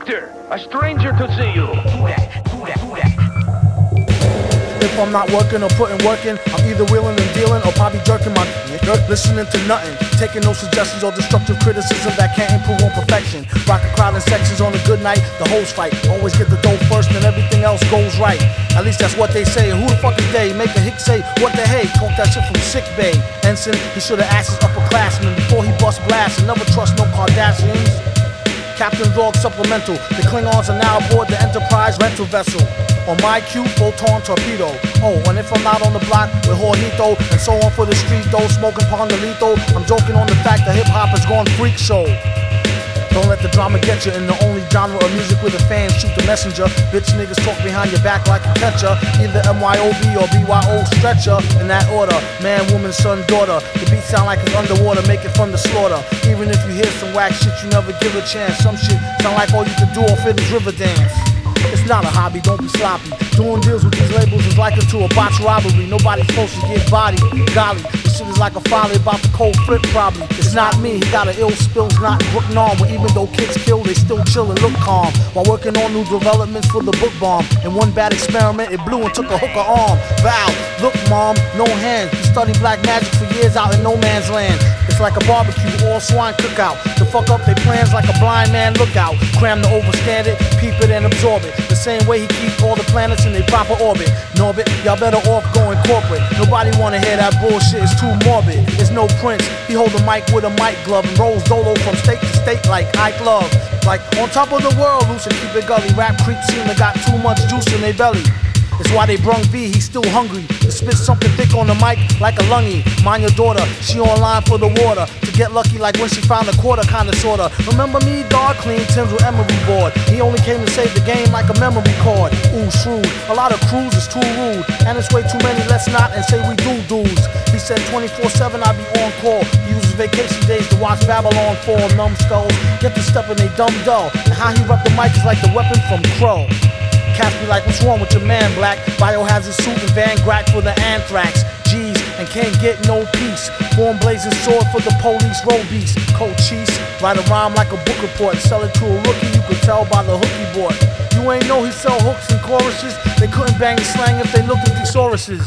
Victor, a stranger to see you. If I'm not working or putting work in, I'm either wheeling and dealing or probably jerking my dirt, listening to nothing. Taking no suggestions or destructive criticism that can't improve on perfection. Rocking crowd in sections on a good night, the host fight. Always get the dough first and everything else goes right. At least that's what they say. Who the fuck is they? Make a hick say, what the hey? Talk that shit from sick bay. Ensign, he should've asked his upperclassmen before he bust blast and never trust no Cardassians. Captain Log Supplemental. The Klingons are now aboard the Enterprise rental vessel. On my cue, photon torpedo. Oh, and if I'm not on the block with Jorgito and so on for the street though, smoking Pondelito, I'm joking on the fact that hip hop has gone freak show. Don't let the drama get you in the only genre of music where the fans shoot the messenger. Bitch niggas talk behind your back like a catcher. Either MYOB or BYO stretcher. In that order, man, woman, son, daughter. The beat sound like it's underwater, make it fun to slaughter. Even if you hear some whack shit, you never give a chance. Some shit sound like all you can do off it is river dance. It's not a hobby, don't be sloppy. Doing deals with these labels is likened to a botched robbery. Nobody's supposed to get body. Golly, shit is like a folly about the cold flip, probably. It's not me, he got an ill spills, not Brook Norm. Where even though kids kill, they still chill and look calm. While working on new developments for the book bomb. In one bad experiment, it blew and took a hooker arm. Val, look, mom, no hands. You studied black magic for years out in no man's land. It's like a barbecue, all swine cookout. To fuck up their plans like a blind man lookout. Cram to overstand it, peep it and absorb it. The same way he keeps all the planets in their proper orbit. Norbit, y'all better off going corporate. Nobody wanna hear that bullshit, it's too morbid. It's no prince, he hold a mic with a mic glove and rolls dolo from state to state like Ike Love. Like on top of the world, loose and keep it gully. Rap creeps seem to got too much juice in their belly. It's why they brung V, he's still hungry. To spit something thick on the mic like a lungy. Mind your daughter, she online for the water. To get lucky like when she found a quarter, kinda sorta. Remember me, dog clean Tim's with emery board. He only came to save the game like a memory card. Ooh, shrewd. A lot of crews is too rude. And it's way too many, let's not and say we do dudes. He said 24-7 I be on call. He uses vacation days to watch Babylon fall, numbskulls. Get to step in they dumb dull. And how he rep the mic is like the weapon from Krull. Cats be like, what's wrong with your man, black? Biohazard suit and Van Grack for the anthrax. G's and can't get no peace. Form blazing sword for the police, road beast. Cheese, write a rhyme like a book report. Sell it to a rookie, you could tell by the hook he bought. You ain't know he sell hooks and choruses. They couldn't bang the slang if they looked at thesauruses.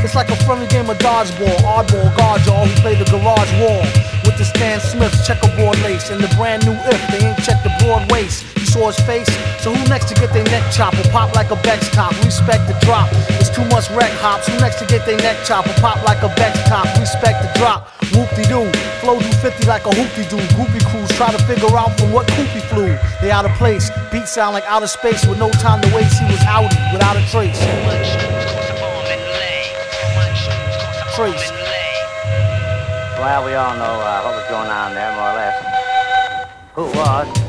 It's like a friendly game of dodgeball, oddball guard y'all who play the garage wall. The Stan Smith's checkerboard lace and the brand new if they ain't checked the broad waist. You saw his face, so who next to get their neck chopped or pop like a Bex top? Respect the drop. It's too much wreck hops. Who next to get their neck chopped or pop like a Bex top? Respect the drop. Whoop de doo. Flow do 50 like a hoopty doo. Groupie crews try to figure out from what coop he flew. They out of place. Beats sound like outer space with no time to waste. He was outy without a trace. Trace. Well, we all know uh, what was going on there, more or less. Who was,